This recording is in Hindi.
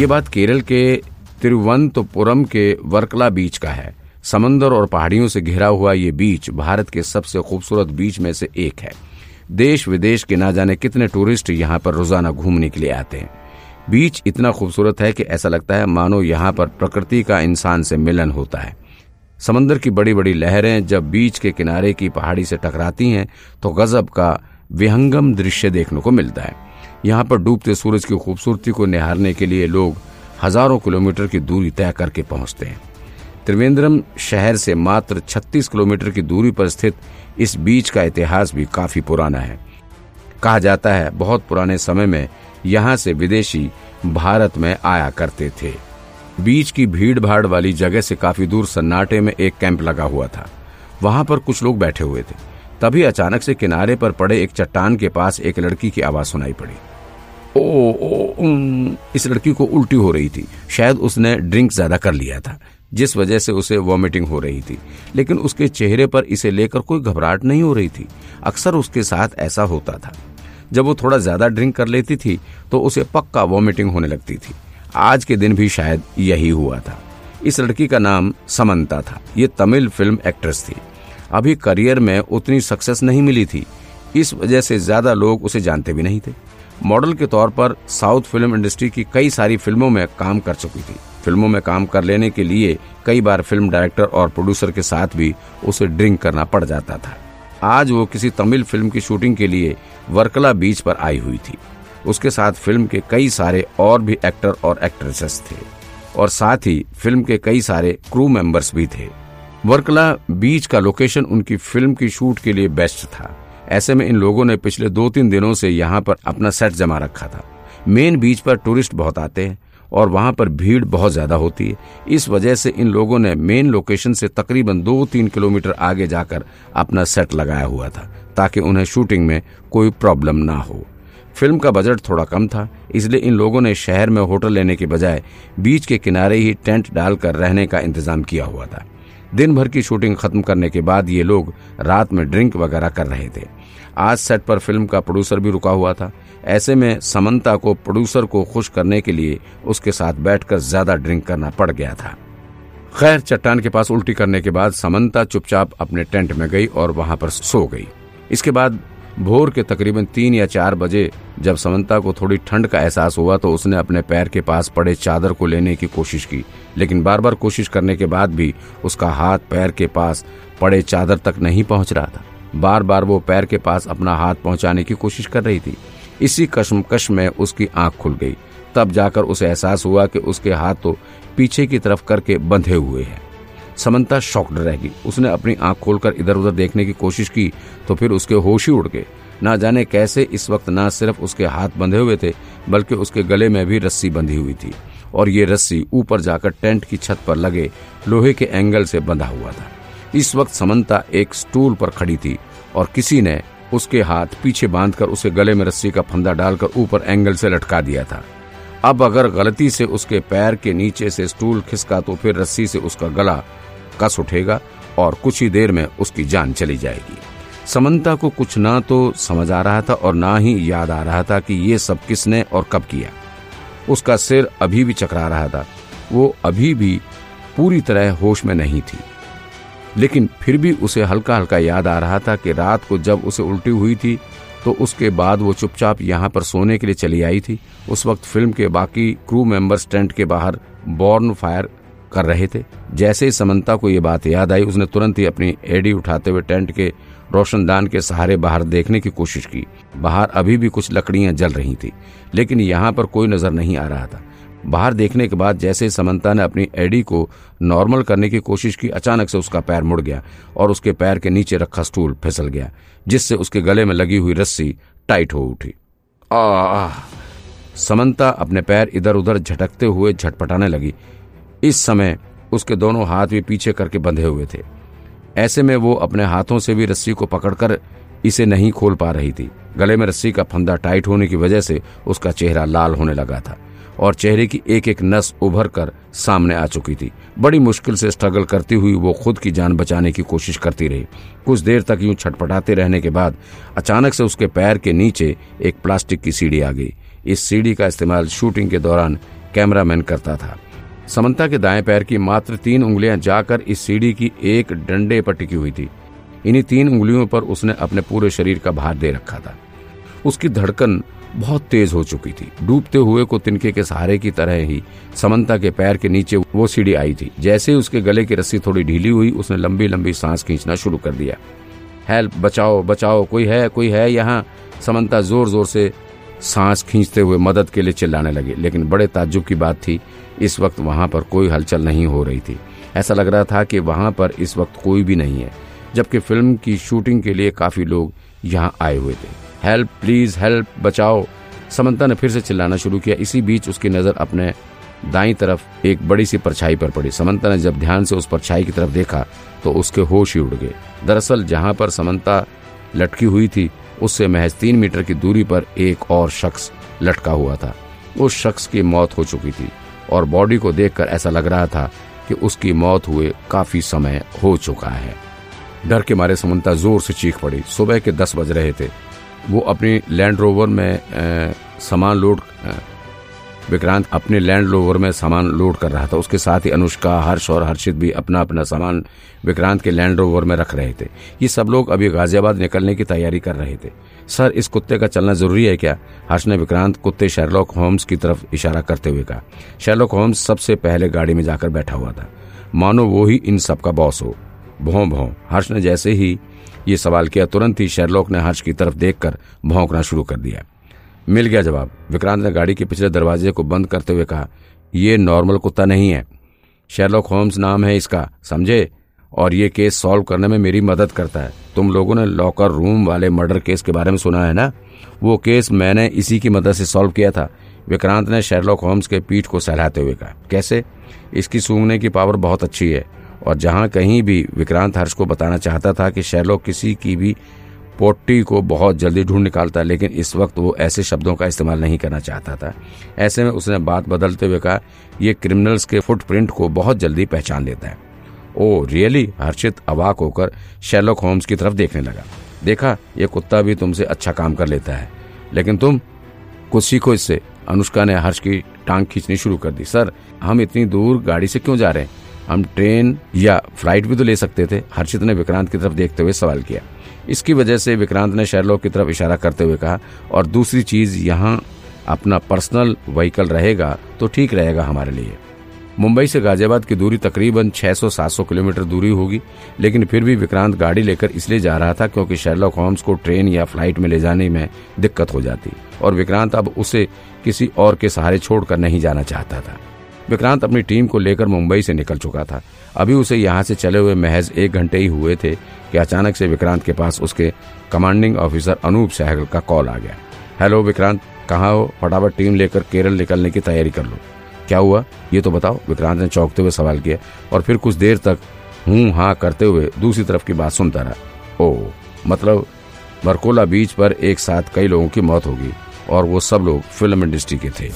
ये बात केरल के तिरुवनंतपुरम के वर्कला बीच का है। समंदर और पहाड़ियों से घिरा हुआ ये बीच भारत के सबसे खूबसूरत बीच में से एक है। देश विदेश के ना जाने कितने टूरिस्ट यहाँ पर रोज़ाना घूमने के लिए आते हैं। बीच इतना खूबसूरत है कि ऐसा लगता है, मानो यहाँ पर प्रकृति का इंसान से मिलन होता है। समंदर की बड़ी बड़ी लहरें जब बीच के किनारे की पहाड़ी से टकराती हैं तो गजब का विहंगम दृश्य देखने को मिलता है। यहाँ पर डूबते सूरज की खूबसूरती को निहारने के लिए लोग हज़ारों किलोमीटर की दूरी तय करके पहुँचते हैं। त्रिवेंद्रम शहर से मात्र 36 किलोमीटर की दूरी पर स्थित इस बीच का इतिहास भी काफ़ी पुराना है। कहा जाता है, बहुत पुराने समय में यहाँ से विदेशी भारत में आया करते थे। बीच की भीड़ भाड़ वाली जगह से काफ़ी दूर सन्नाटे में एक कैंप लगा हुआ था। वहाँ पर कुछ लोग बैठे हुए थे। तभी अचानक से किनारे पर पड़े एक चट्टान के पास एक लड़की की आवाज़ सुनाई पड़ी। ओ ओ इस लड़की को उल्टी हो रही थी। शायद उसने ड्रिंक ज़्यादा कर लिया था, जिस वजह से उसे वॉमिटिंग हो रही थी। लेकिन उसके चेहरे पर इसे लेकर कोई घबराहट नहीं हो रही थी। अक्सर उसके साथ ऐसा होता था। जब वो थोड़ा ज़्यादा ड्रिंक कर लेती थी तो उसे पक्का वॉमिटिंग होने लगती थी। आज के दिन भी शायद यही हुआ था। इस लड़की का नाम समंता था। ये तमिल फ़िल्म एक्ट्रेस थी। अभी करियर में उतनी सक्सेस नहीं मिली थी। इस वजह से ज़्यादा लोग उसे जानते भी नहीं थे। मॉडल के तौर पर साउथ फ़िल्म इंडस्ट्री की कई सारी फ़िल्मों में काम कर चुकी थी। फ़िल्मों में काम कर लेने के लिए कई बार फ़िल्म डायरेक्टर और प्रोड्यूसर के साथ भी उसे ड्रिंक करना पड़ जाता था। आज वो किसी तमिल फ़िल्म की शूटिंग के लिए वर्कला बीच पर आई हुई थी। उसके साथ फ़िल्म के कई सारे और भी एक्टर और एक्ट्रेसेस थे। और साथ ही फ़िल्म के कई सारे क्रू मेंबर्स भी थे। वर्कला बीच का लोकेशन उनकी फ़िल्म की शूट के लिए बेस्ट था। ऐसे में इन लोगों ने पिछले दो तीन दिनों से यहाँ पर अपना सेट जमा रखा था। मेन बीच पर टूरिस्ट बहुत आते हैं और वहाँ पर भीड़ बहुत ज़्यादा होती है। इस वजह से इन लोगों ने मेन लोकेशन से तकरीबन दो तीन किलोमीटर आगे जाकर अपना सेट लगाया हुआ था, ताकि उन्हें शूटिंग में कोई प्रॉब्लम ना हो। फ़िल्म का बजट थोड़ा कम था, इसलिए इन लोगों ने शहर में होटल लेने के बजाय बीच के किनारे ही टेंट डालकर रहने का इंतज़ाम किया हुआ था। दिन भर की शूटिंग खत्म करने के बाद ये लोग रात में ड्रिंक वगैरह कर रहे थे। आज सेट पर फ़िल्म का प्रोड्यूसर भी रुका हुआ था। ऐसे में समंता को प्रोड्यूसर को खुश करने के लिए उसके साथ बैठकर ज़्यादा ड्रिंक करना पड़ गया था। खैर, चट्टान के पास उल्टी करने के बाद समंता चुपचाप अपने टेंट में गई और वहाँ पर सो गई। इसके बाद भोर के तकरीबन तीन या चार बजे जब समंता को थोड़ी ठंड का एहसास हुआ तो उसने अपने पैर के पास पड़े चादर को लेने की कोशिश की, लेकिन बार बार कोशिश करने के बाद भी उसका हाथ पैर के पास पड़े चादर तक नहीं पहुँच रहा था। बार बार वो पैर के पास अपना हाथ पहुँचाने की कोशिश कर रही थी। इसी कश्मकश में उसकी आँख खुल गई। तब जाकर उसे एहसास हुआ कि उसके हाथ तो पीछे की तरफ़ करके बंधे हुए हैं। समंता शॉक्ड रह गई। उसने अपनी आँख खोलकर इधर उधर देखने की कोशिश की तो फिर उसके होश ही उड़ गए। ना जाने कैसे इस वक्त ना सिर्फ़ उसके हाथ बंधे हुए थे, बल्कि उसके गले में भी रस्सी बंधी हुई थी। और ये रस्सी ऊपर जाकर टेंट की छत पर लगे, लोहे के एंगल से बंधा हुआ था। इस वक्त समंता एक स्टूल पर खड़ी थी, और किसी ने उसके हाथ पीछे बांधकर उसे गले में रस्सी का फंदा डालकर ऊपर एंगल से लटका दिया था। अब अगर गलती से उसके पैर के नीचे से स्टूल खिसका तो फिर रस्सी से उसका गला कस उठेगा और कुछ ही देर में उसकी जान चली जाएगी। समंता को कुछ ना तो समझ आ रहा था और ना ही याद आ रहा था कि ये सब किसने और कब किया। उसका सिर अभी भी चकरा रहा था। वो अभी भी पूरी तरह होश में नहीं थी। लेकिन फिर भी उसे हल्का हल्का याद आ रहा था कि रात को जब उसे उल्टी हुई थी तो उसके बाद वो चुपचाप यहाँ पर सोने के लिए चली आई थी। उस वक्त फ़िल्म के बाकी क्रू मेंबर्स टेंट के बाहर बॉर्न फायर कर रहे थे। जैसे ही समंता को ये बात याद आई, उसने तुरंत ही अपनी एडी उठाते हुए टेंट के रोशनदान के सहारे बाहर देखने की कोशिश की। बाहर अभी भी कुछ लकड़ियाँ जल रही थी, लेकिन यहाँ पर कोई नज़र नहीं आ रहा था। बाहर देखने के बाद जैसे ही समंता ने अपनी एडी को नॉर्मल करने की कोशिश की, अचानक से उसका पैर मुड़ गया और उसके पैर के नीचे रखा स्टूल फिसल गया, जिससे उसके गले में लगी हुई रस्सी टाइट हो उठी। आ समंता अपने पैर इधर उधर झटकते हुए झटपटाने लगी। इस समय उसके दोनों हाथ भी पीछे करके बंधे हुए थे। ऐसे में वो अपने हाथों से भी रस्सी को पकड़कर इसे नहीं खोल पा रही थी। गले में रस्सी का फंदा टाइट होने की वजह से उसका चेहरा लाल होने लगा था और चेहरे की एक एक नस उभर कर सामने आ चुकी थी। बड़ी मुश्किल से स्ट्रगल करती हुई वो खुद की जान बचाने की कोशिश करती रही। कुछ देर तक यूँ छटपटाते रहने के बाद अचानक से उसके पैर के नीचे एक प्लास्टिक की सीढ़ी आ गई। इस सीढ़ी का इस्तेमाल शूटिंग के दौरान कैमरामैन करता था। समंता के दाएँ पैर की मात्र तीन उंगलियाँ जाकर इस सीढ़ी की एक डंडे पर टिकी हुई थी। इन्हीं तीन उंगलियों पर उसने अपने पूरे शरीर का भार दे रखा था। उसकी धड़कन बहुत तेज हो चुकी थी। डूबते हुए को तिनके के सहारे की तरह ही समंता के पैर के नीचे वो सीढ़ी आई थी। जैसे ही उसके गले की रस्सी थोड़ी ढीली हुई, उसने लंबी लंबी सांस खींचना शुरू कर दिया। हेल्प, बचाओ बचाओ, कोई है कोई है यहाँ? समंता ज़ोर ज़ोर से सांस खींचते हुए मदद के लिए चिल्लाने लगे, लेकिन बड़े ताज्जुब की बात थी, इस वक्त वहाँ पर कोई हलचल नहीं हो रही थी। ऐसा लग रहा था कि वहाँ पर इस वक्त कोई भी नहीं है, जबकि फ़िल्म की शूटिंग के लिए काफ़ी लोग यहाँ आए हुए थे। हेल्प, प्लीज़, हेल्प, बचाओ। समंता ने फिर से चिल्लाना शुरू किया। इसी बीच उसकी नज़र अपने दाई तरफ़ एक बड़ी सी परछाई पर पड़ी। समंता ने जब ध्यान से उस परछाई की तरफ़ देखा तो उसके होश ही उड़ गए। दरअसल जहाँ पर समंता लटकी हुई थी उससे महज तीन मीटर की दूरी पर एक और शख्स लटका हुआ था। उस शख्स की मौत हो चुकी थी और बॉडी को देखकर ऐसा लग रहा था कि उसकी मौत हुए काफ़ी समय हो चुका है। डर के मारे समंता ज़ोर से चीख पड़ी। सुबह के दस बज रहे थे। वो अपनी लैंड रोवर में सामान लोड विक्रांत अपने लैंड रोवर में सामान लोड कर रहा था। उसके साथ ही अनुष्का, हर्ष और हर्षित भी अपना अपना सामान विक्रांत के लैंड रोवर में रख रहे थे। ये सब लोग अभी गाजियाबाद निकलने की तैयारी कर रहे थे। सर, इस कुत्ते का चलना ज़रूरी है क्या? हर्ष ने विक्रांत कुत्ते शेरलॉक होम्स की तरफ़ इशारा करते हुए कहा। शेरलॉक होम्स सबसे पहले गाड़ी में जाकर बैठा हुआ था। मानो वो ही इन सबका बॉस हो। भों भों। हर्ष ने जैसे ही ये सवाल किया, तुरंत ही शेरलॉक ने हर्ष की तरफ़ देखकर भौंकना शुरू कर दिया। मिल गया जवाब। विक्रांत ने गाड़ी के पिछले दरवाजे को बंद करते हुए कहा यह नॉर्मल कुत्ता नहीं है। शेरलॉक होम्स नाम है इसका, समझे? और ये केस सॉल्व करने में मेरी मदद करता है। तुम लोगों ने लॉकर रूम वाले मर्डर केस के बारे में सुना है ना? वो केस मैंने इसी की मदद से सॉल्व किया था। विक्रांत ने शेरलॉक होम्स के पीठ को सहलाते हुए कहा, कैसे? इसकी सूंघने की पावर बहुत अच्छी है। और जहाँ कहीं भी विक्रांत हर्ष को बताना चाहता था कि शेरलॉक किसी की भी पोट्टी को बहुत जल्दी ढूंढ निकालता लेकिन इस वक्त वो ऐसे शब्दों का इस्तेमाल नहीं करना चाहता था। ऐसे में उसने बात बदलते हुए कहा, ये क्रिमिनल्स के फुटप्रिंट को बहुत जल्दी पहचान लेता है। ओ रियली हर्षित, अवाक होकर शेरलॉक होम्स की तरफ़ देखने लगा। देखा, ये कुत्ता भी तुमसे अच्छा काम कर लेता है। लेकिन तुम कुछ सीखो इससे। अनुष्का ने हर्ष की टांग खींचनी शुरू कर दी। सर, हम इतनी दूर गाड़ी से क्यों जा रहे हैं? हम ट्रेन या फ़्लाइट भी तो ले सकते थे। हर्षित ने विक्रांत की तरफ़ देखते हुए सवाल किया। इसकी वजह से विक्रांत ने शेरलॉक की तरफ़ इशारा करते हुए कहा, और दूसरी चीज़ यहाँ अपना पर्सनल व्हीकल रहेगा तो ठीक रहेगा हमारे लिए। मुंबई से गाजियाबाद की दूरी तकरीबन 600-700 किलोमीटर दूरी होगी, लेकिन फिर भी विक्रांत गाड़ी लेकर इसलिए जा रहा था क्योंकि शेरलॉक होम्स को ट्रेन या फ़्लाइट में ले जाने में दिक्कत हो जाती और विक्रांत अब उसे किसी और के सहारे छोड़कर नहीं जाना चाहता था। विक्रांत अपनी टीम को लेकर मुंबई से निकल चुका था। अभी उसे यहाँ से चले हुए महज एक घंटे ही हुए थे कि अचानक से विक्रांत के पास उसके कमांडिंग ऑफिसर अनूप सहगल का कॉल आ गया। हेलो विक्रांत, कहाँ हो? फटाफट टीम लेकर केरल निकलने की तैयारी कर लो। क्या हुआ? ये तो बताओ। विक्रांत ने चौंकते हुए सवाल किया और फिर कुछ देर तक हूँ हाँ करते हुए दूसरी तरफ़ की बात सुनता रहा। ओ मतलब बरकोला बीच पर एक साथ कई लोगों की मौत होगी और वो सब लोग फ़िल्म इंडस्ट्री के थे।